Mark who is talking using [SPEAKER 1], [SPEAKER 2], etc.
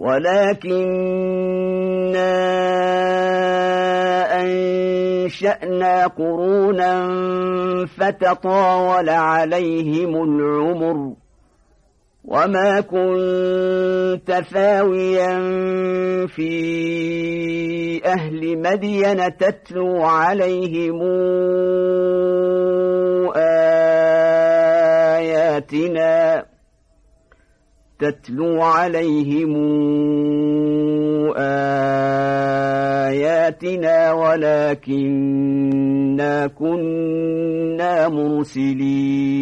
[SPEAKER 1] ولكننا أنشأنا قرونا فتطاول عليهم العمر وما كنت ثاويا في أهل مدين تتلو عليهم آياتنا تتلو عليهم آياتنا ولكننا كنا مرسلين